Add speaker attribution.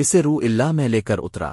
Speaker 1: اسے رو اللہ میں لے کر اترا۔